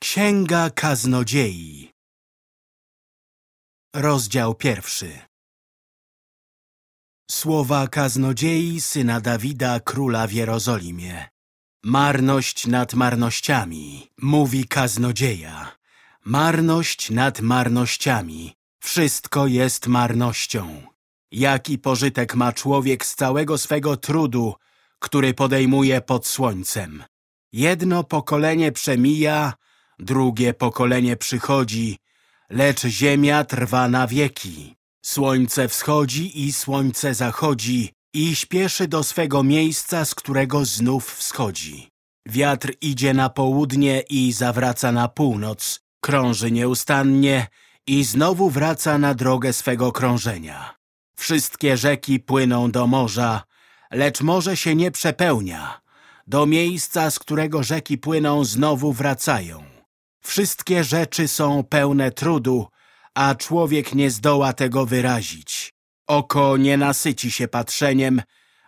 Księga Kaznodziei Rozdział pierwszy Słowa kaznodziei syna Dawida, króla w Jerozolimie. Marność nad marnościami, mówi kaznodzieja. Marność nad marnościami. Wszystko jest marnością. Jaki pożytek ma człowiek z całego swego trudu, który podejmuje pod słońcem? Jedno pokolenie przemija, drugie pokolenie przychodzi, lecz ziemia trwa na wieki. Słońce wschodzi i słońce zachodzi i śpieszy do swego miejsca, z którego znów wschodzi. Wiatr idzie na południe i zawraca na północ, krąży nieustannie i znowu wraca na drogę swego krążenia. Wszystkie rzeki płyną do morza, lecz morze się nie przepełnia. Do miejsca, z którego rzeki płyną, znowu wracają. Wszystkie rzeczy są pełne trudu, a człowiek nie zdoła tego wyrazić. Oko nie nasyci się patrzeniem,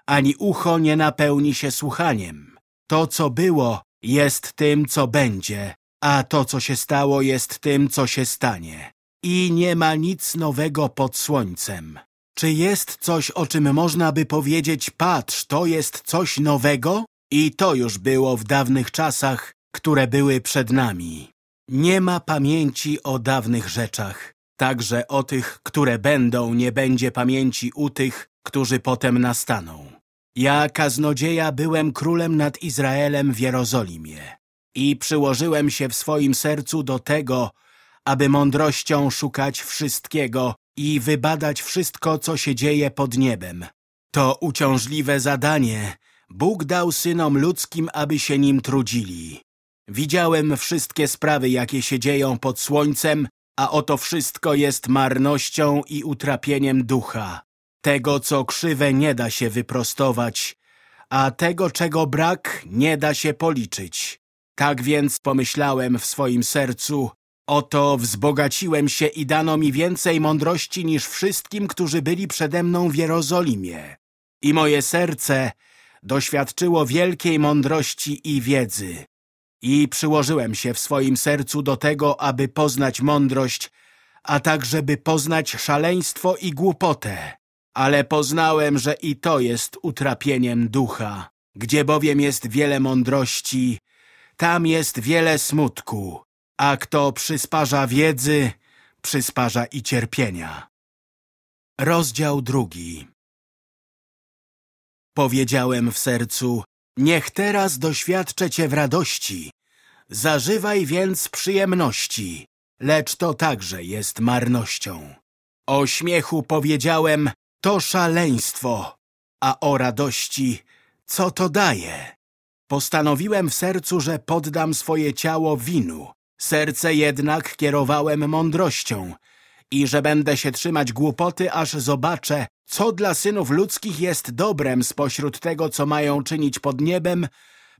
ani ucho nie napełni się słuchaniem. To, co było, jest tym, co będzie, a to, co się stało, jest tym, co się stanie. I nie ma nic nowego pod słońcem. Czy jest coś, o czym można by powiedzieć, patrz, to jest coś nowego? I to już było w dawnych czasach, które były przed nami. Nie ma pamięci o dawnych rzeczach. Także o tych, które będą, nie będzie pamięci u tych, którzy potem nastaną. Ja, kaznodzieja, byłem królem nad Izraelem w Jerozolimie i przyłożyłem się w swoim sercu do tego, aby mądrością szukać wszystkiego i wybadać wszystko, co się dzieje pod niebem. To uciążliwe zadanie Bóg dał synom ludzkim, aby się nim trudzili. Widziałem wszystkie sprawy, jakie się dzieją pod słońcem, a oto wszystko jest marnością i utrapieniem ducha. Tego, co krzywe, nie da się wyprostować, a tego, czego brak, nie da się policzyć. Tak więc pomyślałem w swoim sercu, oto wzbogaciłem się i dano mi więcej mądrości niż wszystkim, którzy byli przede mną w Jerozolimie. I moje serce doświadczyło wielkiej mądrości i wiedzy. I przyłożyłem się w swoim sercu do tego, aby poznać mądrość, a także by poznać szaleństwo i głupotę. Ale poznałem, że i to jest utrapieniem ducha. Gdzie bowiem jest wiele mądrości, tam jest wiele smutku, a kto przysparza wiedzy, przysparza i cierpienia. Rozdział drugi Powiedziałem w sercu, Niech teraz doświadczę Cię w radości. Zażywaj więc przyjemności, lecz to także jest marnością. O śmiechu powiedziałem, to szaleństwo, a o radości, co to daje? Postanowiłem w sercu, że poddam swoje ciało winu, serce jednak kierowałem mądrością i że będę się trzymać głupoty, aż zobaczę, co dla synów ludzkich jest dobrem spośród tego, co mają czynić pod niebem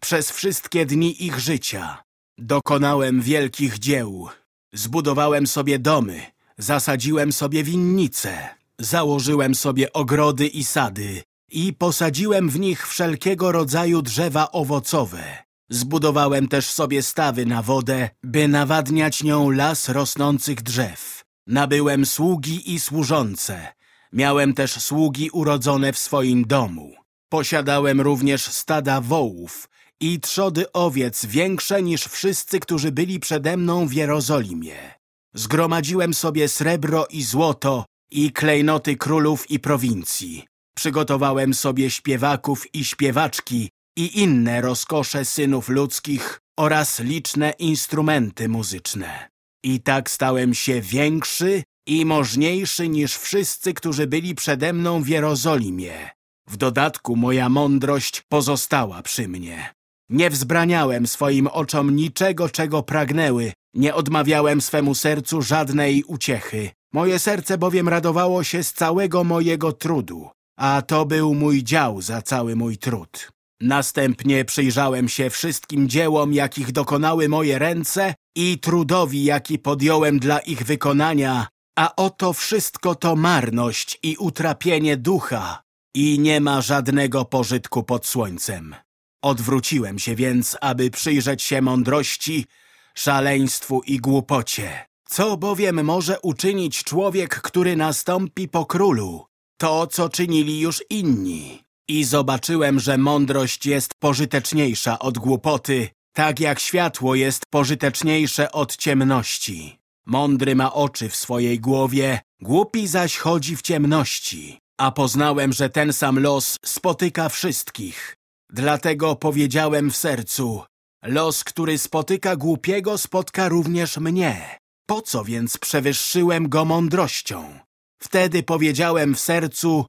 przez wszystkie dni ich życia. Dokonałem wielkich dzieł. Zbudowałem sobie domy, zasadziłem sobie winnice, założyłem sobie ogrody i sady i posadziłem w nich wszelkiego rodzaju drzewa owocowe. Zbudowałem też sobie stawy na wodę, by nawadniać nią las rosnących drzew. Nabyłem sługi i służące, Miałem też sługi urodzone w swoim domu. Posiadałem również stada wołów i trzody owiec większe niż wszyscy, którzy byli przede mną w Jerozolimie. Zgromadziłem sobie srebro i złoto i klejnoty królów i prowincji. Przygotowałem sobie śpiewaków i śpiewaczki i inne rozkosze synów ludzkich oraz liczne instrumenty muzyczne. I tak stałem się większy i możniejszy niż wszyscy, którzy byli przede mną w Jerozolimie. W dodatku moja mądrość pozostała przy mnie. Nie wzbraniałem swoim oczom niczego, czego pragnęły, nie odmawiałem swemu sercu żadnej uciechy. Moje serce bowiem radowało się z całego mojego trudu, a to był mój dział za cały mój trud. Następnie przyjrzałem się wszystkim dziełom, jakich dokonały moje ręce i trudowi, jaki podjąłem dla ich wykonania a oto wszystko to marność i utrapienie ducha i nie ma żadnego pożytku pod słońcem. Odwróciłem się więc, aby przyjrzeć się mądrości, szaleństwu i głupocie. Co bowiem może uczynić człowiek, który nastąpi po królu? To, co czynili już inni. I zobaczyłem, że mądrość jest pożyteczniejsza od głupoty, tak jak światło jest pożyteczniejsze od ciemności. Mądry ma oczy w swojej głowie, głupi zaś chodzi w ciemności. A poznałem, że ten sam los spotyka wszystkich. Dlatego powiedziałem w sercu, los, który spotyka głupiego, spotka również mnie. Po co więc przewyższyłem go mądrością? Wtedy powiedziałem w sercu,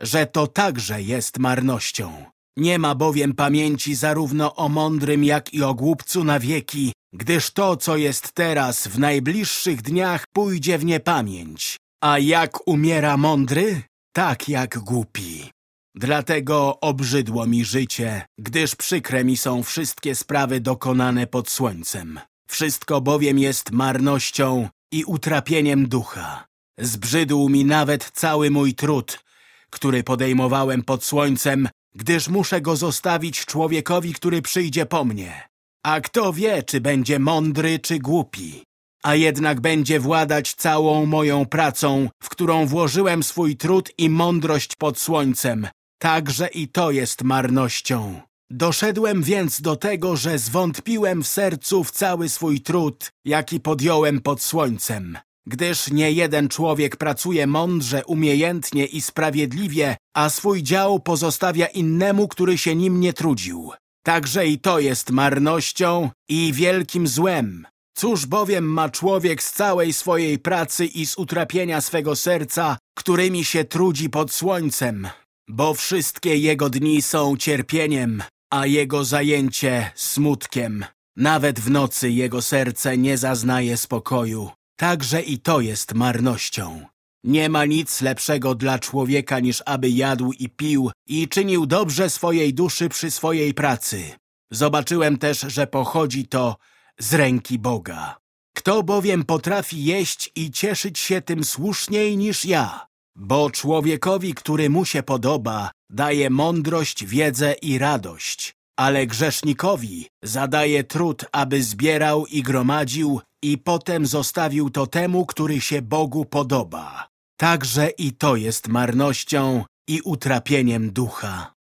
że to także jest marnością. Nie ma bowiem pamięci zarówno o mądrym, jak i o głupcu na wieki, gdyż to, co jest teraz, w najbliższych dniach pójdzie w niepamięć. A jak umiera mądry? Tak jak głupi. Dlatego obrzydło mi życie, gdyż przykre mi są wszystkie sprawy dokonane pod słońcem. Wszystko bowiem jest marnością i utrapieniem ducha. Zbrzydł mi nawet cały mój trud, który podejmowałem pod słońcem, gdyż muszę go zostawić człowiekowi, który przyjdzie po mnie. A kto wie, czy będzie mądry, czy głupi. A jednak będzie władać całą moją pracą, w którą włożyłem swój trud i mądrość pod słońcem. Także i to jest marnością. Doszedłem więc do tego, że zwątpiłem w sercu w cały swój trud, jaki podjąłem pod słońcem. Gdyż nie jeden człowiek pracuje mądrze, umiejętnie i sprawiedliwie, a swój dział pozostawia innemu, który się nim nie trudził. Także i to jest marnością i wielkim złem. Cóż bowiem ma człowiek z całej swojej pracy i z utrapienia swego serca, którymi się trudzi pod słońcem? Bo wszystkie jego dni są cierpieniem, a jego zajęcie smutkiem. Nawet w nocy jego serce nie zaznaje spokoju. Także i to jest marnością. Nie ma nic lepszego dla człowieka, niż aby jadł i pił i czynił dobrze swojej duszy przy swojej pracy. Zobaczyłem też, że pochodzi to z ręki Boga. Kto bowiem potrafi jeść i cieszyć się tym słuszniej niż ja? Bo człowiekowi, który mu się podoba, daje mądrość, wiedzę i radość, ale grzesznikowi zadaje trud, aby zbierał i gromadził i potem zostawił to temu, który się Bogu podoba. Także i to jest marnością i utrapieniem ducha.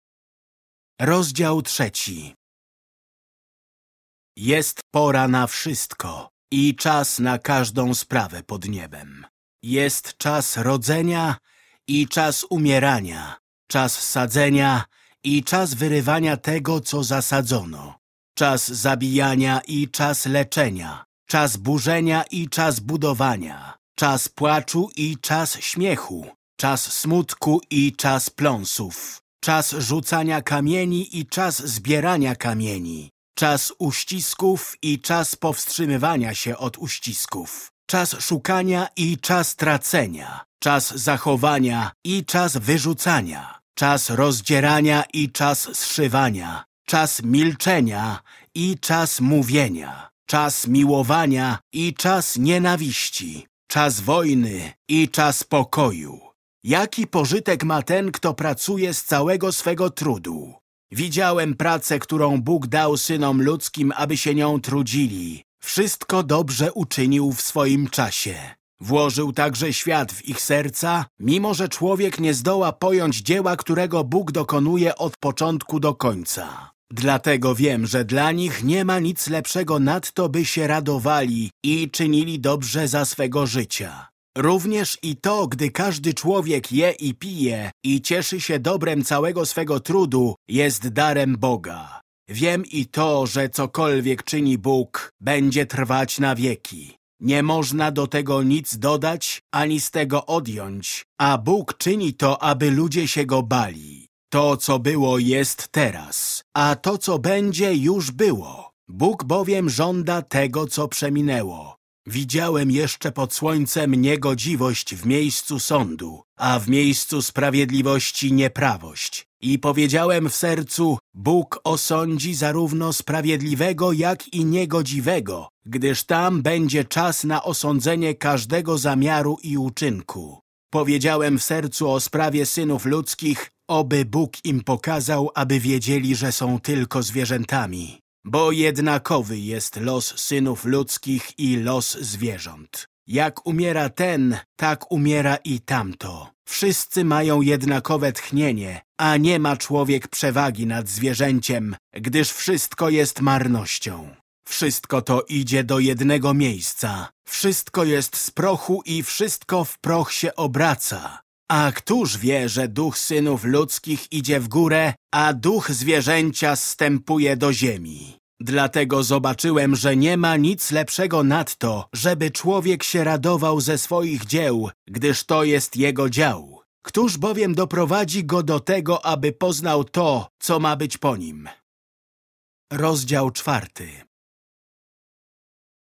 Rozdział trzeci Jest pora na wszystko i czas na każdą sprawę pod niebem. Jest czas rodzenia i czas umierania, czas sadzenia i czas wyrywania tego, co zasadzono, czas zabijania i czas leczenia, czas burzenia i czas budowania, czas płaczu i czas śmiechu, czas smutku i czas pląsów, czas rzucania kamieni i czas zbierania kamieni, czas uścisków i czas powstrzymywania się od uścisków, czas szukania i czas tracenia, czas zachowania i czas wyrzucania, czas rozdzierania i czas zszywania, czas milczenia i czas mówienia, czas miłowania i czas nienawiści, czas wojny i czas pokoju. Jaki pożytek ma ten, kto pracuje z całego swego trudu? Widziałem pracę, którą Bóg dał synom ludzkim, aby się nią trudzili. Wszystko dobrze uczynił w swoim czasie. Włożył także świat w ich serca, mimo że człowiek nie zdoła pojąć dzieła, którego Bóg dokonuje od początku do końca. Dlatego wiem, że dla nich nie ma nic lepszego nadto, by się radowali i czynili dobrze za swego życia. Również i to, gdy każdy człowiek je i pije i cieszy się dobrem całego swego trudu, jest darem Boga. Wiem i to, że cokolwiek czyni Bóg, będzie trwać na wieki. Nie można do tego nic dodać, ani z tego odjąć, a Bóg czyni to, aby ludzie się Go bali. To, co było, jest teraz, a to, co będzie, już było. Bóg bowiem żąda tego, co przeminęło. Widziałem jeszcze pod słońcem niegodziwość w miejscu sądu, a w miejscu sprawiedliwości nieprawość. I powiedziałem w sercu, Bóg osądzi zarówno sprawiedliwego, jak i niegodziwego, gdyż tam będzie czas na osądzenie każdego zamiaru i uczynku. Powiedziałem w sercu o sprawie synów ludzkich, oby Bóg im pokazał, aby wiedzieli, że są tylko zwierzętami. bo jednakowy jest los synów ludzkich i los zwierząt. Jak umiera ten, tak umiera i tamto. Wszyscy mają jednakowe tchnienie, a nie ma człowiek przewagi nad zwierzęciem, gdyż wszystko jest marnością. Wszystko to idzie do jednego miejsca. Wszystko jest z prochu i wszystko w proch się obraca. A któż wie, że duch synów ludzkich idzie w górę, a duch zwierzęcia zstępuje do ziemi? Dlatego zobaczyłem, że nie ma nic lepszego nadto, żeby człowiek się radował ze swoich dzieł, gdyż to jest jego dział. Któż bowiem doprowadzi go do tego, aby poznał to, co ma być po nim? Rozdział czwarty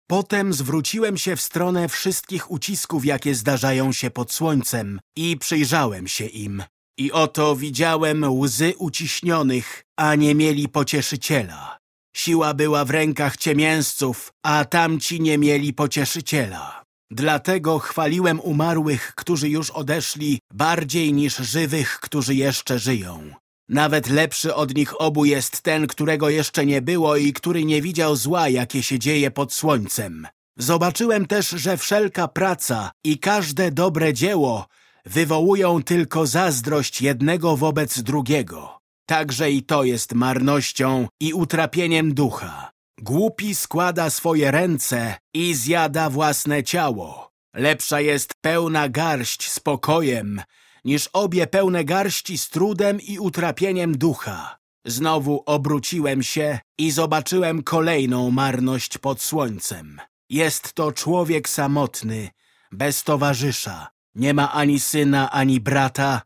Potem zwróciłem się w stronę wszystkich ucisków, jakie zdarzają się pod słońcem i przyjrzałem się im. I oto widziałem łzy uciśnionych, a nie mieli pocieszyciela. Siła była w rękach ciemięzców, a tamci nie mieli pocieszyciela. Dlatego chwaliłem umarłych, którzy już odeszli, bardziej niż żywych, którzy jeszcze żyją. Nawet lepszy od nich obu jest ten, którego jeszcze nie było i który nie widział zła, jakie się dzieje pod słońcem. Zobaczyłem też, że wszelka praca i każde dobre dzieło wywołują tylko zazdrość jednego wobec drugiego. Także i to jest marnością i utrapieniem ducha. Głupi składa swoje ręce i zjada własne ciało. Lepsza jest pełna garść spokojem, niż obie pełne garści z trudem i utrapieniem ducha. Znowu obróciłem się i zobaczyłem kolejną marność pod słońcem. Jest to człowiek samotny, bez towarzysza. Nie ma ani syna, ani brata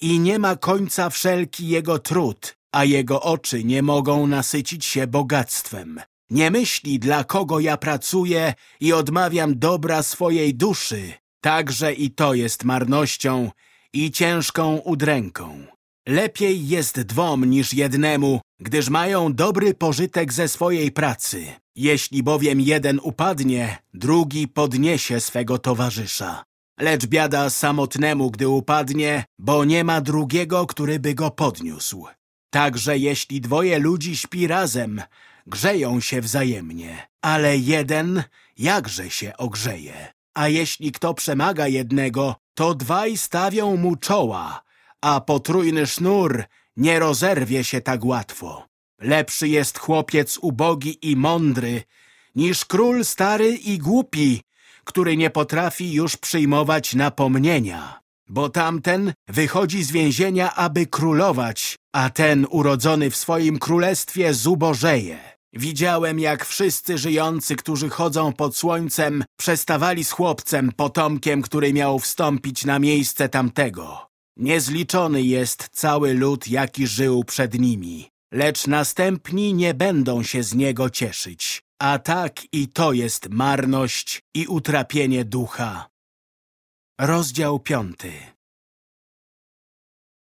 i nie ma końca wszelki jego trud, a jego oczy nie mogą nasycić się bogactwem. Nie myśli, dla kogo ja pracuję i odmawiam dobra swojej duszy. Także i to jest marnością i ciężką udręką. Lepiej jest dwom niż jednemu, gdyż mają dobry pożytek ze swojej pracy. Jeśli bowiem jeden upadnie, drugi podniesie swego towarzysza. Lecz biada samotnemu, gdy upadnie, bo nie ma drugiego, który by go podniósł. Także jeśli dwoje ludzi śpi razem, grzeją się wzajemnie, ale jeden jakże się ogrzeje. A jeśli kto przemaga jednego, to dwaj stawią mu czoła, a potrójny sznur nie rozerwie się tak łatwo. Lepszy jest chłopiec ubogi i mądry, niż król stary i głupi, który nie potrafi już przyjmować napomnienia. Bo tamten wychodzi z więzienia, aby królować, a ten urodzony w swoim królestwie zubożeje. Widziałem, jak wszyscy żyjący, którzy chodzą pod słońcem, przestawali z chłopcem, potomkiem, który miał wstąpić na miejsce tamtego. Niezliczony jest cały lud, jaki żył przed nimi, lecz następni nie będą się z niego cieszyć. A tak i to jest marność i utrapienie ducha. Rozdział piąty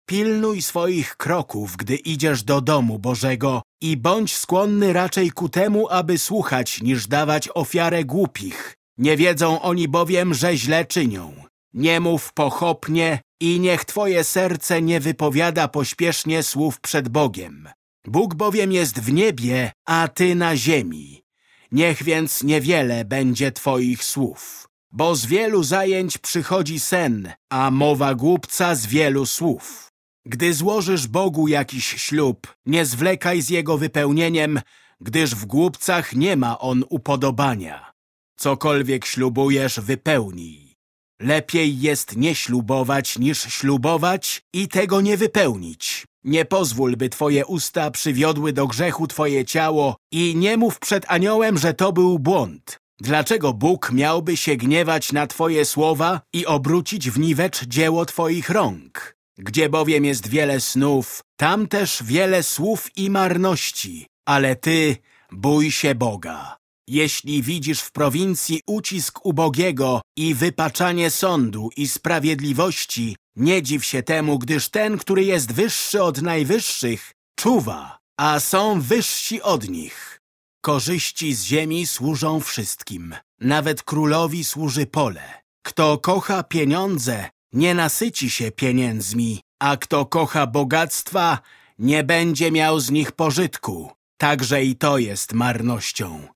Pilnuj swoich kroków, gdy idziesz do domu Bożego i bądź skłonny raczej ku temu, aby słuchać, niż dawać ofiarę głupich. Nie wiedzą oni bowiem, że źle czynią. Nie mów pochopnie i niech twoje serce nie wypowiada pośpiesznie słów przed Bogiem. Bóg bowiem jest w niebie, a ty na ziemi. Niech więc niewiele będzie twoich słów. Bo z wielu zajęć przychodzi sen, a mowa głupca z wielu słów. Gdy złożysz Bogu jakiś ślub, nie zwlekaj z jego wypełnieniem, gdyż w głupcach nie ma on upodobania. Cokolwiek ślubujesz, wypełnij. Lepiej jest nie ślubować, niż ślubować i tego nie wypełnić. Nie pozwól, by twoje usta przywiodły do grzechu twoje ciało i nie mów przed aniołem, że to był błąd. Dlaczego Bóg miałby się gniewać na twoje słowa i obrócić w niwecz dzieło twoich rąk? Gdzie bowiem jest wiele snów, tam też wiele słów i marności, ale ty bój się Boga. Jeśli widzisz w prowincji ucisk ubogiego i wypaczanie sądu i sprawiedliwości, nie dziw się temu, gdyż ten, który jest wyższy od najwyższych, czuwa, a są wyżsi od nich. Korzyści z ziemi służą wszystkim, nawet królowi służy pole. Kto kocha pieniądze, nie nasyci się pieniędzmi, a kto kocha bogactwa, nie będzie miał z nich pożytku. także i to jest marnością.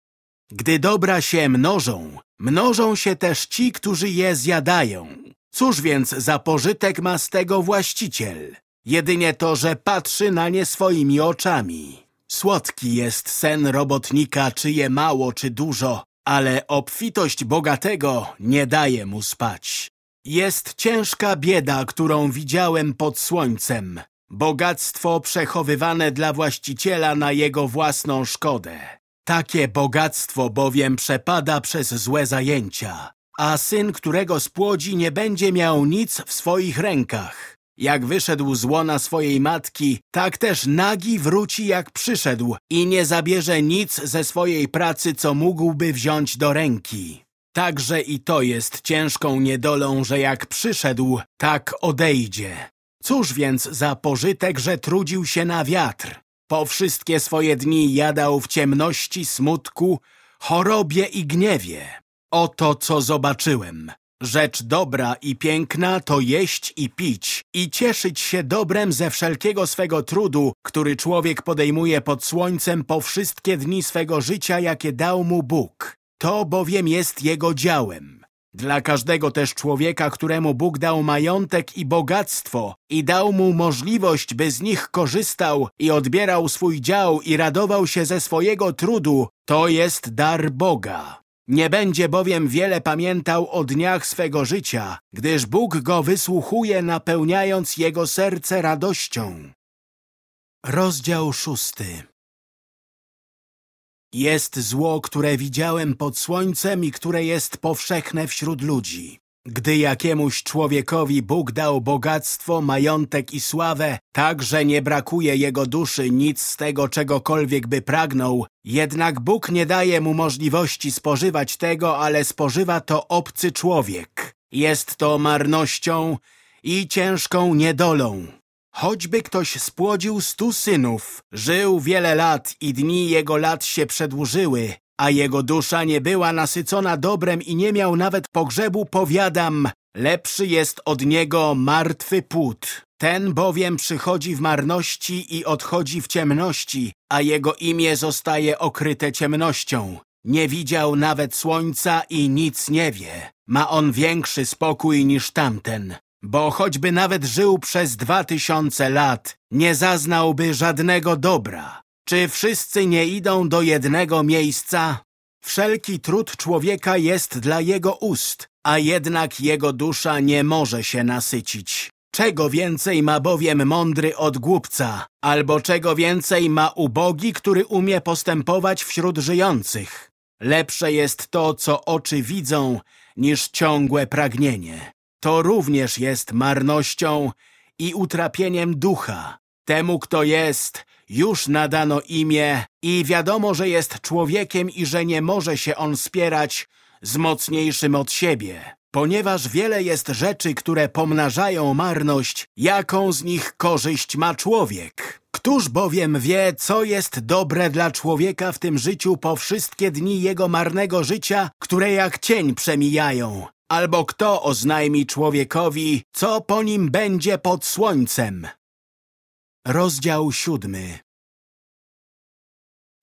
Gdy dobra się mnożą, mnożą się też ci, którzy je zjadają. Cóż więc za pożytek ma z tego właściciel? Jedynie to, że patrzy na nie swoimi oczami. Słodki jest sen robotnika, czy je mało, czy dużo, ale obfitość bogatego nie daje mu spać. Jest ciężka bieda, którą widziałem pod słońcem. Bogactwo przechowywane dla właściciela na jego własną szkodę. Takie bogactwo bowiem przepada przez złe zajęcia, a syn, którego spłodzi, nie będzie miał nic w swoich rękach. Jak wyszedł z łona swojej matki, tak też nagi wróci jak przyszedł i nie zabierze nic ze swojej pracy, co mógłby wziąć do ręki. Także i to jest ciężką niedolą, że jak przyszedł, tak odejdzie. Cóż więc za pożytek, że trudził się na wiatr? Po wszystkie swoje dni jadał w ciemności, smutku, chorobie i gniewie. Oto co zobaczyłem. Rzecz dobra i piękna to jeść i pić i cieszyć się dobrem ze wszelkiego swego trudu, który człowiek podejmuje pod słońcem po wszystkie dni swego życia, jakie dał mu Bóg. To bowiem jest jego działem. Dla każdego też człowieka, któremu Bóg dał majątek i bogactwo i dał mu możliwość, by z nich korzystał i odbierał swój dział i radował się ze swojego trudu, to jest dar Boga. Nie będzie bowiem wiele pamiętał o dniach swego życia, gdyż Bóg go wysłuchuje, napełniając jego serce radością. Rozdział szósty Jest zło, które widziałem pod słońcem i które jest powszechne wśród ludzi. Gdy jakiemuś człowiekowi Bóg dał bogactwo, majątek i sławę, tak, że nie brakuje jego duszy nic z tego, czegokolwiek by pragnął, jednak Bóg nie daje mu możliwości spożywać tego, ale spożywa to obcy człowiek. Jest to marnością i ciężką niedolą. Choćby ktoś spłodził stu synów, żył wiele lat i dni jego lat się przedłużyły, a jego dusza nie była nasycona dobrem i nie miał nawet pogrzebu, powiadam, lepszy jest od niego martwy płód. Ten bowiem przychodzi w marności i odchodzi w ciemności, a jego imię zostaje okryte ciemnością. Nie widział nawet słońca i nic nie wie. Ma on większy spokój niż tamten. Bo choćby nawet żył przez dwa tysiące lat, nie zaznałby żadnego dobra. Czy wszyscy nie idą do jednego miejsca? Wszelki trud człowieka jest dla jego ust, a jednak jego dusza nie może się nasycić. Czego więcej ma bowiem mądry od głupca, albo czego więcej ma ubogi, który umie postępować wśród żyjących. Lepsze jest to, co oczy widzą, niż ciągłe pragnienie. To również jest marnością i utrapieniem ducha. Temu, kto jest, już nadano imię i wiadomo, że jest człowiekiem i że nie może się on spierać z mocniejszym od siebie. Ponieważ wiele jest rzeczy, które pomnażają marność, jaką z nich korzyść ma człowiek. Któż bowiem wie, co jest dobre dla człowieka w tym życiu po wszystkie dni jego marnego życia, które jak cień przemijają? Albo kto oznajmi człowiekowi, co po nim będzie pod słońcem? Rozdział siódmy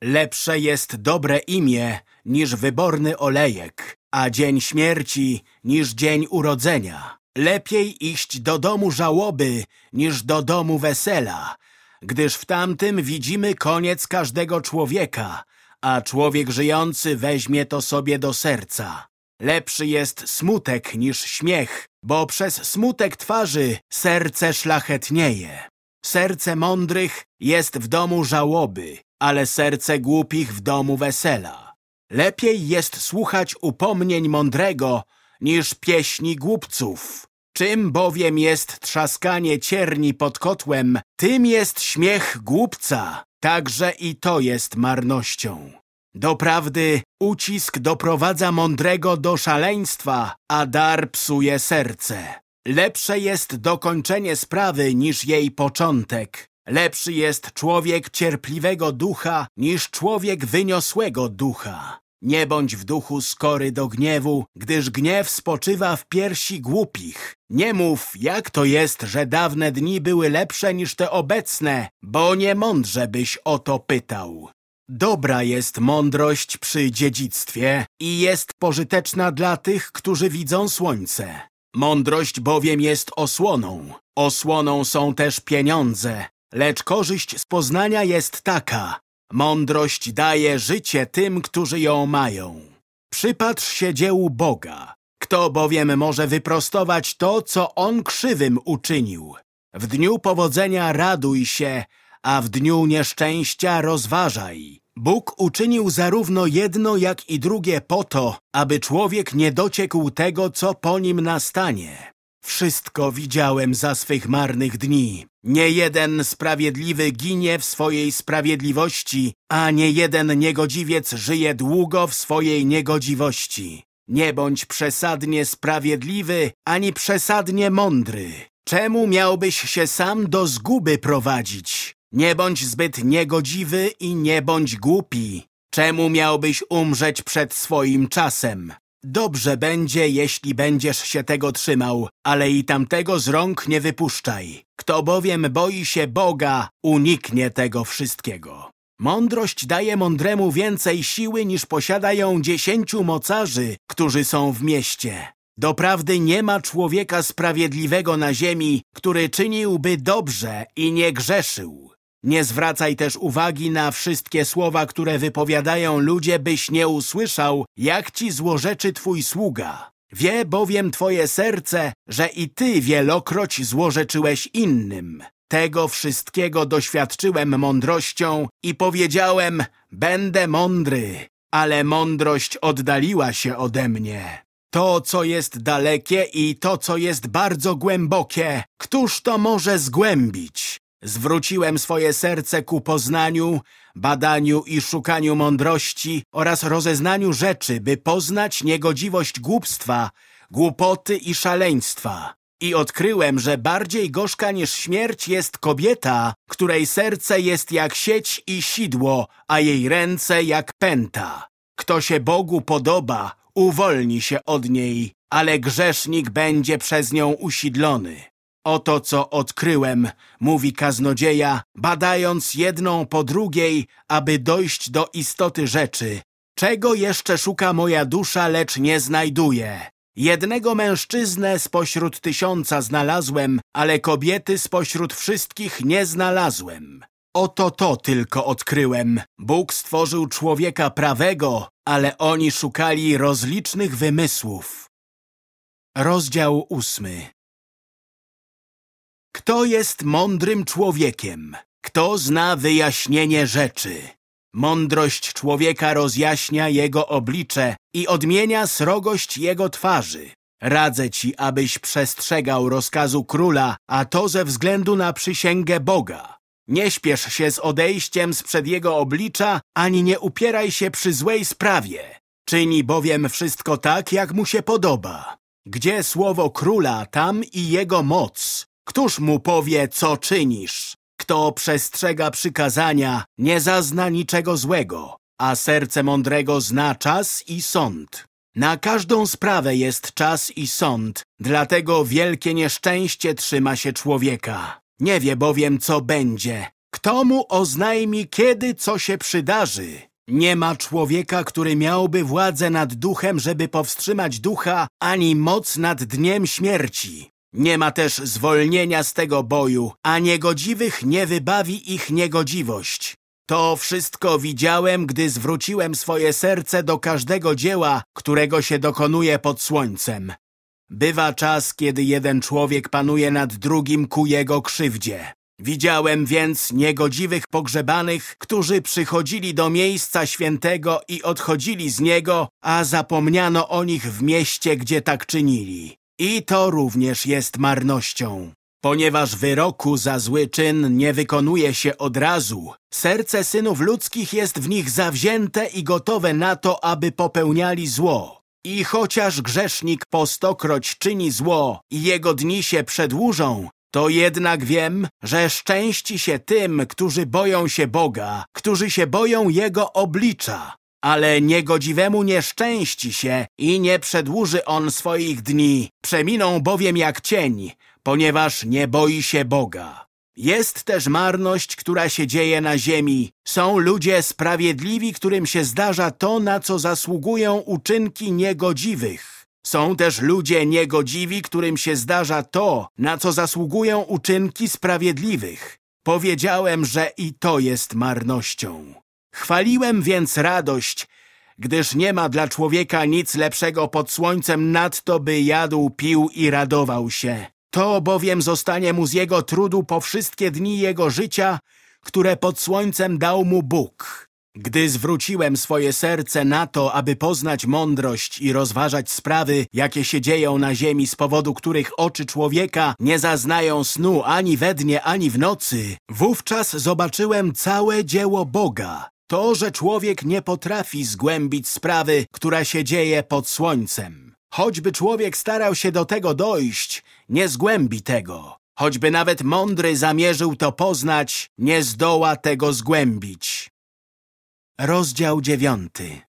Lepsze jest dobre imię niż wyborny olejek, a dzień śmierci niż dzień urodzenia. Lepiej iść do domu żałoby niż do domu wesela, gdyż w tamtym widzimy koniec każdego człowieka, a człowiek żyjący weźmie to sobie do serca. Lepszy jest smutek niż śmiech, bo przez smutek twarzy serce szlachetnieje. Serce mądrych jest w domu żałoby, ale serce głupich w domu wesela. Lepiej jest słuchać upomnień mądrego niż pieśni głupców. Czym bowiem jest trzaskanie cierni pod kotłem, tym jest śmiech głupca. Także i to jest marnością. Doprawdy ucisk doprowadza mądrego do szaleństwa, a dar psuje serce. Lepsze jest dokończenie sprawy niż jej początek. Lepszy jest człowiek cierpliwego ducha niż człowiek wyniosłego ducha. Nie bądź w duchu skory do gniewu, gdyż gniew spoczywa w piersi głupich. Nie mów, jak to jest, że dawne dni były lepsze niż te obecne, bo nie mądrze byś o to pytał. Dobra jest mądrość przy dziedzictwie i jest pożyteczna dla tych, którzy widzą słońce. Mądrość bowiem jest osłoną. Osłoną są też pieniądze, lecz korzyść z poznania jest taka. Mądrość daje życie tym, którzy ją mają. Przypatrz się dziełu Boga. Kto bowiem może wyprostować to, co On krzywym uczynił? W dniu powodzenia raduj się, a w dniu nieszczęścia rozważaj. Bóg uczynił zarówno jedno, jak i drugie po to, aby człowiek nie dociekł tego, co po nim nastanie. Wszystko widziałem za swych marnych dni. Nie jeden sprawiedliwy ginie w swojej sprawiedliwości, a nie jeden niegodziwiec żyje długo w swojej niegodziwości. Nie bądź przesadnie sprawiedliwy, ani przesadnie mądry. Czemu miałbyś się sam do zguby prowadzić? Nie bądź zbyt niegodziwy i nie bądź głupi. Czemu miałbyś umrzeć przed swoim czasem? Dobrze będzie, jeśli będziesz się tego trzymał, ale i tamtego z rąk nie wypuszczaj. Kto bowiem boi się Boga, uniknie tego wszystkiego. Mądrość daje mądremu więcej siły niż posiadają dziesięciu mocarzy, którzy są w mieście. Doprawdy nie ma człowieka sprawiedliwego na ziemi, który czyniłby dobrze i nie grzeszył. Nie zwracaj też uwagi na wszystkie słowa, które wypowiadają ludzie, byś nie usłyszał, jak ci złorzeczy twój sługa. Wie bowiem twoje serce, że i ty wielokroć złorzeczyłeś innym. Tego wszystkiego doświadczyłem mądrością i powiedziałem, będę mądry, ale mądrość oddaliła się ode mnie. To, co jest dalekie i to, co jest bardzo głębokie, któż to może zgłębić? Zwróciłem swoje serce ku poznaniu, badaniu i szukaniu mądrości oraz rozeznaniu rzeczy, by poznać niegodziwość głupstwa, głupoty i szaleństwa. I odkryłem, że bardziej gorzka niż śmierć jest kobieta, której serce jest jak sieć i sidło, a jej ręce jak pęta. Kto się Bogu podoba, uwolni się od niej, ale grzesznik będzie przez nią usidlony. Oto co odkryłem, mówi kaznodzieja, badając jedną po drugiej, aby dojść do istoty rzeczy. Czego jeszcze szuka moja dusza, lecz nie znajduje? Jednego mężczyznę spośród tysiąca znalazłem, ale kobiety spośród wszystkich nie znalazłem. Oto to tylko odkryłem. Bóg stworzył człowieka prawego, ale oni szukali rozlicznych wymysłów. Rozdział ósmy Kto jest mądrym człowiekiem? Kto zna wyjaśnienie rzeczy? Mądrość człowieka rozjaśnia jego oblicze i odmienia srogość jego twarzy. Radzę ci, abyś przestrzegał rozkazu króla, a to ze względu na przysięgę Boga. Nie śpiesz się z odejściem sprzed jego oblicza, ani nie upieraj się przy złej sprawie. Czyni bowiem wszystko tak, jak mu się podoba. Gdzie słowo króla, tam i jego moc. Któż mu powie, co czynisz? Kto przestrzega przykazania, nie zazna niczego złego, a serce mądrego zna czas i sąd. Na każdą sprawę jest czas i sąd, dlatego wielkie nieszczęście trzyma się człowieka. Nie wie bowiem, co będzie. Kto mu oznajmi, kiedy co się przydarzy? Nie ma człowieka, który miałby władzę nad duchem, żeby powstrzymać ducha, ani moc nad dniem śmierci. Nie ma też zwolnienia z tego boju, a niegodziwych nie wybawi ich niegodziwość. To wszystko widziałem, gdy zwróciłem swoje serce do każdego dzieła, którego się dokonuje pod słońcem. Bywa czas, kiedy jeden człowiek panuje nad drugim ku jego krzywdzie. Widziałem więc niegodziwych pogrzebanych, którzy przychodzili do miejsca świętego i odchodzili z niego, a zapomniano o nich w mieście, gdzie tak czynili. I to również jest marnością. Ponieważ wyroku za zły czyn nie wykonuje się od razu, serce synów ludzkich jest w nich zawzięte i gotowe na to, aby popełniali zło. I chociaż grzesznik po stokroć czyni zło i jego dni się przedłużą, to jednak wiem, że szczęści się tym, którzy boją się Boga, którzy się boją Jego oblicza. Ale niegodziwemu nie szczęści się i nie przedłuży on swoich dni. Przeminą bowiem jak cień, ponieważ nie boi się Boga. Jest też marność, która się dzieje na ziemi. Są ludzie sprawiedliwi, którym się zdarza to, na co zasługują uczynki niegodziwych. Są też ludzie niegodziwi, którym się zdarza to, na co zasługują uczynki sprawiedliwych. Powiedziałem, że i to jest marnością. Chwaliłem więc radość, gdyż nie ma dla człowieka nic lepszego pod słońcem nadto, by jadł, pił i radował się. To bowiem zostanie mu z jego trudu po wszystkie dni jego życia, które pod słońcem dał mu Bóg. Gdy zwróciłem swoje serce na to, aby poznać mądrość i rozważać sprawy, jakie się dzieją na ziemi, z powodu których oczy człowieka nie zaznają snu ani we dnie, ani w nocy, wówczas zobaczyłem całe dzieło Boga. To, że człowiek nie potrafi zgłębić sprawy, która się dzieje pod słońcem. Choćby człowiek starał się do tego dojść, nie zgłębi tego. Choćby nawet mądry zamierzył to poznać, nie zdoła tego zgłębić. Rozdział dziewiąty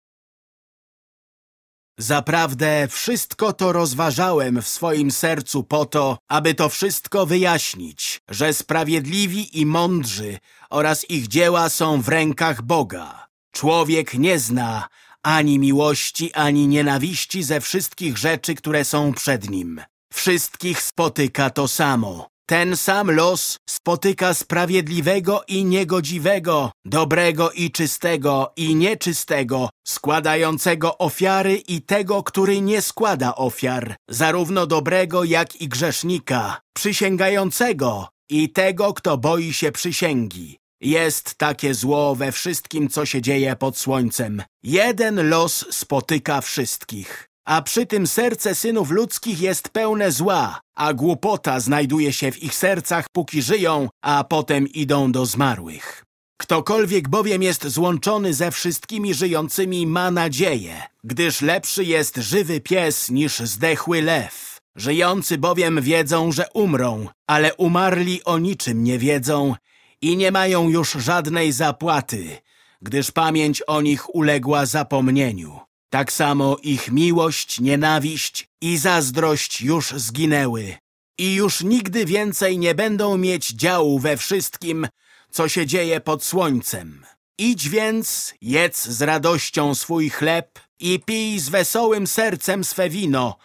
Zaprawdę wszystko to rozważałem w swoim sercu po to, aby to wszystko wyjaśnić, że sprawiedliwi i mądrzy oraz ich dzieła są w rękach Boga. Człowiek nie zna ani miłości, ani nienawiści ze wszystkich rzeczy, które są przed nim. Wszystkich spotyka to samo. Ten sam los spotyka sprawiedliwego i niegodziwego, dobrego i czystego i nieczystego, składającego ofiary i tego, który nie składa ofiar, zarówno dobrego jak i grzesznika, przysięgającego i tego, kto boi się przysięgi. Jest takie zło we wszystkim, co się dzieje pod słońcem. Jeden los spotyka wszystkich. A przy tym serce synów ludzkich jest pełne zła, a głupota znajduje się w ich sercach, póki żyją, a potem idą do zmarłych. Ktokolwiek bowiem jest złączony ze wszystkimi żyjącymi ma nadzieję, gdyż lepszy jest żywy pies niż zdechły lew. Żyjący bowiem wiedzą, że umrą, ale umarli o niczym nie wiedzą i nie mają już żadnej zapłaty, gdyż pamięć o nich uległa zapomnieniu. Tak samo ich miłość, nienawiść i zazdrość już zginęły i już nigdy więcej nie będą mieć działu we wszystkim, co się dzieje pod słońcem. Idź więc, jedz z radością swój chleb i pij z wesołym sercem swe wino,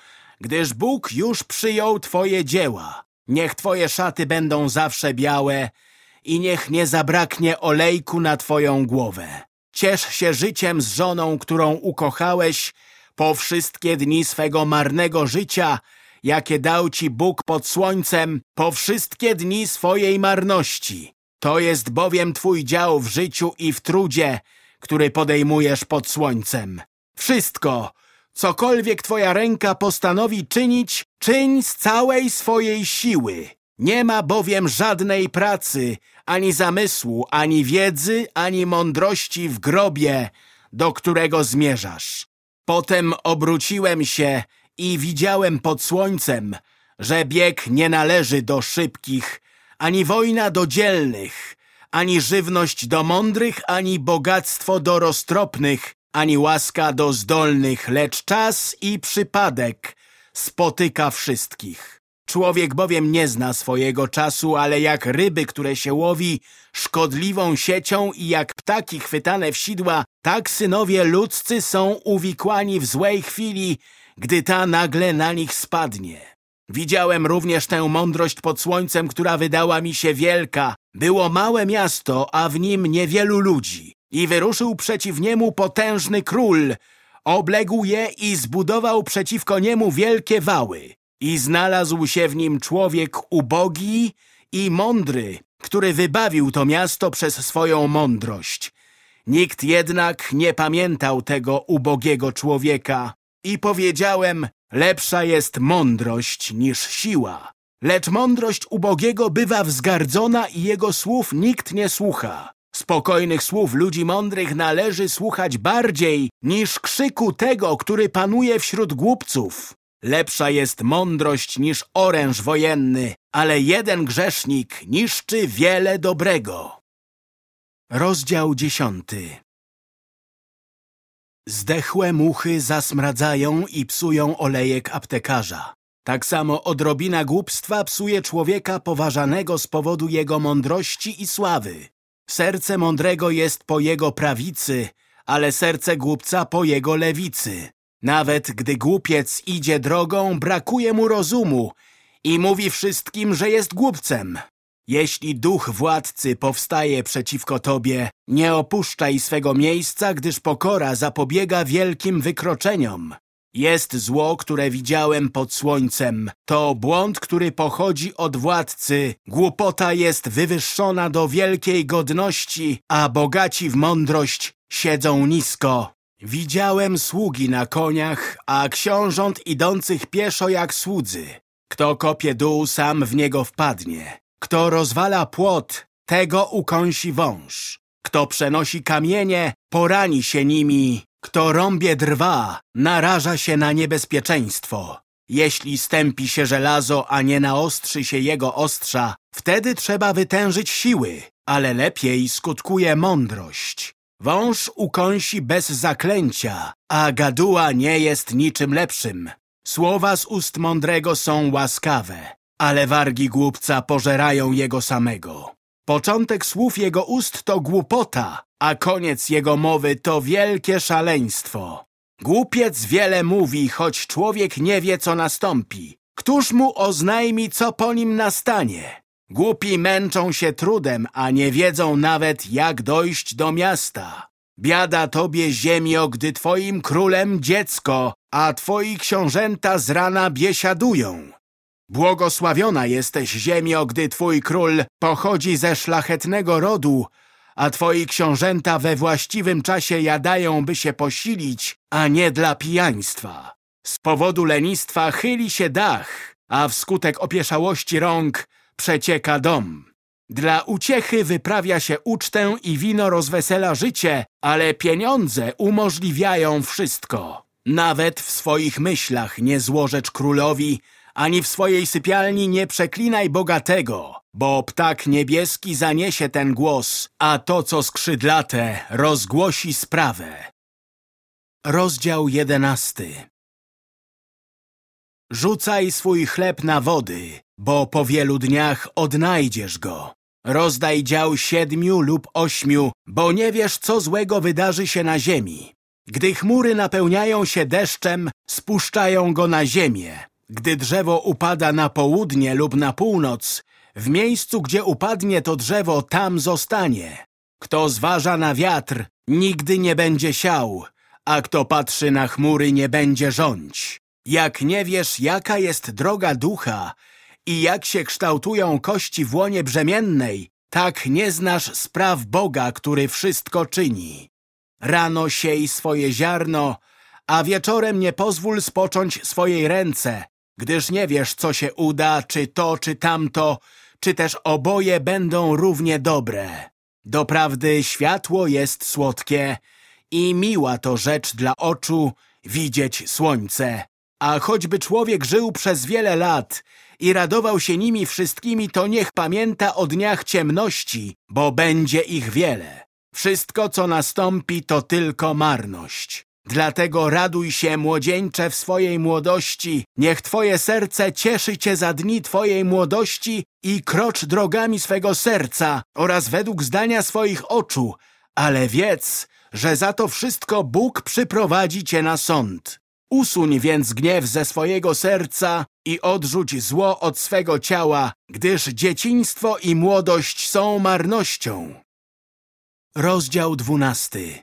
gdyż Bóg już przyjął twoje dzieła. Niech twoje szaty będą zawsze białe i niech nie zabraknie olejku na twoją głowę. Ciesz się życiem z żoną, którą ukochałeś po wszystkie dni swego marnego życia, jakie dał ci Bóg pod słońcem, po wszystkie dni swojej marności. To jest bowiem twój dział w życiu i w trudzie, który podejmujesz pod słońcem. Wszystko, cokolwiek twoja ręka postanowi czynić, czyń z całej swojej siły. Nie ma bowiem żadnej pracy, ani zamysłu, ani wiedzy, ani mądrości w grobie, do którego zmierzasz. Potem obróciłem się i widziałem pod słońcem, że bieg nie należy do szybkich, ani wojna do dzielnych, ani żywność do mądrych, ani bogactwo do roztropnych, ani łaska do zdolnych, lecz czas i przypadek spotyka wszystkich. Człowiek bowiem nie zna swojego czasu, ale jak ryby, które się łowi szkodliwą siecią i jak ptaki chwytane w sidła, tak synowie ludzcy są uwikłani w złej chwili, gdy ta nagle na nich spadnie. Widziałem również tę mądrość pod słońcem, która wydała mi się wielka. Było małe miasto, a w nim niewielu ludzi. I wyruszył przeciw niemu potężny król. Obległ je i zbudował przeciwko niemu wielkie wały. I znalazł się w nim człowiek ubogi i mądry, który wybawił to miasto przez swoją mądrość. Nikt jednak nie pamiętał tego ubogiego człowieka. I powiedziałem, lepsza jest mądrość niż siła. Lecz mądrość ubogiego bywa wzgardzona i jego słów nikt nie słucha. Spokojnych słów ludzi mądrych należy słuchać bardziej niż krzyku tego, który panuje wśród głupców. Lepsza jest mądrość niż oręż wojenny, ale jeden grzesznik niszczy wiele dobrego. Rozdział dziesiąty Zdechłe muchy zasmradzają i psują olejek aptekarza. Tak samo odrobina głupstwa psuje człowieka poważanego z powodu jego mądrości i sławy. Serce mądrego jest po jego prawicy, ale serce głupca po jego lewicy. Nawet gdy głupiec idzie drogą, brakuje mu rozumu i mówi wszystkim, że jest głupcem. Jeśli duch władcy powstaje przeciwko tobie, nie opuszczaj swego miejsca, gdyż pokora zapobiega wielkim wykroczeniom. Jest zło, które widziałem pod słońcem. To błąd, który pochodzi od władcy. Głupota jest wywyższona do wielkiej godności, a bogaci w mądrość siedzą nisko. Widziałem sługi na koniach, a książąt idących pieszo jak słudzy. Kto kopie dół, sam w niego wpadnie. Kto rozwala płot, tego ukąsi wąż. Kto przenosi kamienie, porani się nimi. Kto rąbie drwa, naraża się na niebezpieczeństwo. Jeśli stępi się żelazo, a nie naostrzy się jego ostrza, wtedy trzeba wytężyć siły, ale lepiej skutkuje mądrość. Wąż ukąsi bez zaklęcia, a gaduła nie jest niczym lepszym. Słowa z ust mądrego są łaskawe, ale wargi głupca pożerają jego samego. Początek słów jego ust to głupota, a koniec jego mowy to wielkie szaleństwo. Głupiec wiele mówi, choć człowiek nie wie, co nastąpi. Któż mu oznajmi, co po nim nastanie? Głupi męczą się trudem, a nie wiedzą nawet, jak dojść do miasta. Biada tobie, ziemio, gdy twoim królem dziecko, a twoi książęta z rana biesiadują. Błogosławiona jesteś, ziemio, gdy twój król pochodzi ze szlachetnego rodu, a twoi książęta we właściwym czasie jadają, by się posilić, a nie dla pijaństwa. Z powodu lenistwa chyli się dach, a wskutek opieszałości rąk przecieka dom. Dla uciechy wyprawia się ucztę i wino rozwesela życie, ale pieniądze umożliwiają wszystko. Nawet w swoich myślach nie złożecz królowi, ani w swojej sypialni nie przeklinaj bogatego, bo ptak niebieski zaniesie ten głos, a to, co skrzydlate, rozgłosi sprawę. Rozdział jedenasty Rzucaj swój chleb na wody, bo po wielu dniach odnajdziesz go. Rozdaj dział siedmiu lub ośmiu, bo nie wiesz, co złego wydarzy się na ziemi. Gdy chmury napełniają się deszczem, spuszczają go na ziemię. Gdy drzewo upada na południe lub na północ, w miejscu, gdzie upadnie to drzewo, tam zostanie. Kto zważa na wiatr, nigdy nie będzie siał, a kto patrzy na chmury, nie będzie rządź. Jak nie wiesz, jaka jest droga ducha i jak się kształtują kości w łonie brzemiennej, tak nie znasz spraw Boga, który wszystko czyni. Rano siej swoje ziarno, a wieczorem nie pozwól spocząć swojej ręce, gdyż nie wiesz, co się uda, czy to, czy tamto, czy też oboje będą równie dobre. Doprawdy światło jest słodkie i miła to rzecz dla oczu widzieć słońce. A choćby człowiek żył przez wiele lat i radował się nimi wszystkimi, to niech pamięta o dniach ciemności, bo będzie ich wiele. Wszystko, co nastąpi, to tylko marność. Dlatego raduj się, młodzieńcze, w swojej młodości. Niech twoje serce cieszy cię za dni twojej młodości i krocz drogami swego serca oraz według zdania swoich oczu. Ale wiedz, że za to wszystko Bóg przyprowadzi cię na sąd. Usuń więc gniew ze swojego serca i odrzuć zło od swego ciała, gdyż dzieciństwo i młodość są marnością. Rozdział dwunasty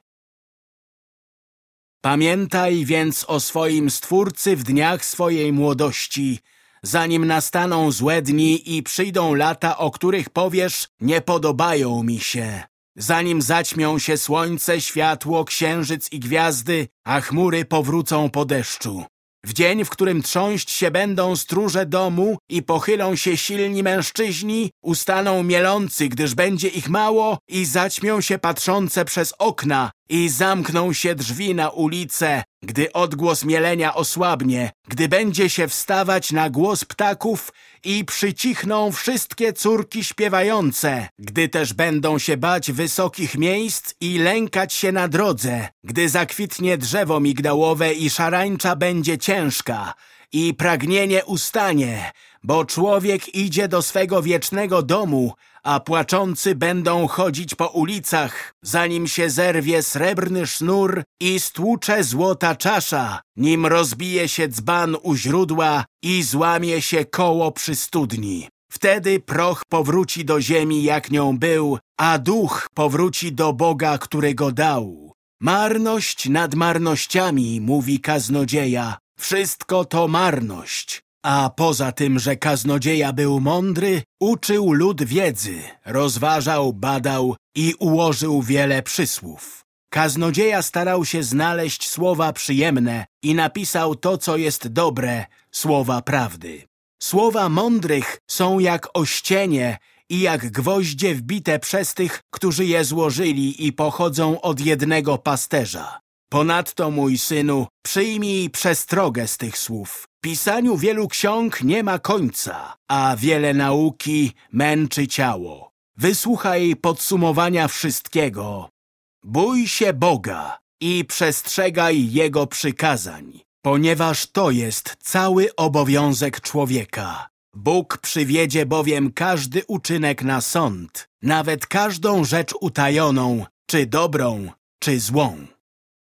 Pamiętaj więc o swoim Stwórcy w dniach swojej młodości, zanim nastaną złe dni i przyjdą lata, o których powiesz, nie podobają mi się. Zanim zaćmią się słońce, światło, księżyc i gwiazdy, a chmury powrócą po deszczu. W dzień, w którym trząść się będą stróże domu i pochylą się silni mężczyźni, ustaną mielący, gdyż będzie ich mało i zaćmią się patrzące przez okna i zamkną się drzwi na ulicę, gdy odgłos mielenia osłabnie, gdy będzie się wstawać na głos ptaków i przycichną wszystkie córki śpiewające, gdy też będą się bać wysokich miejsc i lękać się na drodze, gdy zakwitnie drzewo migdałowe i szarańcza będzie ciężka i pragnienie ustanie, bo człowiek idzie do swego wiecznego domu, a płaczący będą chodzić po ulicach, zanim się zerwie srebrny sznur i stłucze złota czasza, nim rozbije się dzban u źródła i złamie się koło przy studni. Wtedy proch powróci do ziemi, jak nią był, a duch powróci do Boga, który go dał. Marność nad marnościami, mówi kaznodzieja. Wszystko to marność. A poza tym, że kaznodzieja był mądry, uczył lud wiedzy, rozważał, badał i ułożył wiele przysłów. Kaznodzieja starał się znaleźć słowa przyjemne i napisał to, co jest dobre, słowa prawdy. Słowa mądrych są jak ościenie i jak gwoździe wbite przez tych, którzy je złożyli i pochodzą od jednego pasterza. Ponadto, mój synu, przyjmij przestrogę z tych słów. Pisaniu wielu ksiąg nie ma końca, a wiele nauki męczy ciało. Wysłuchaj podsumowania wszystkiego. Bój się Boga i przestrzegaj Jego przykazań, ponieważ to jest cały obowiązek człowieka. Bóg przywiedzie bowiem każdy uczynek na sąd, nawet każdą rzecz utajoną, czy dobrą, czy złą.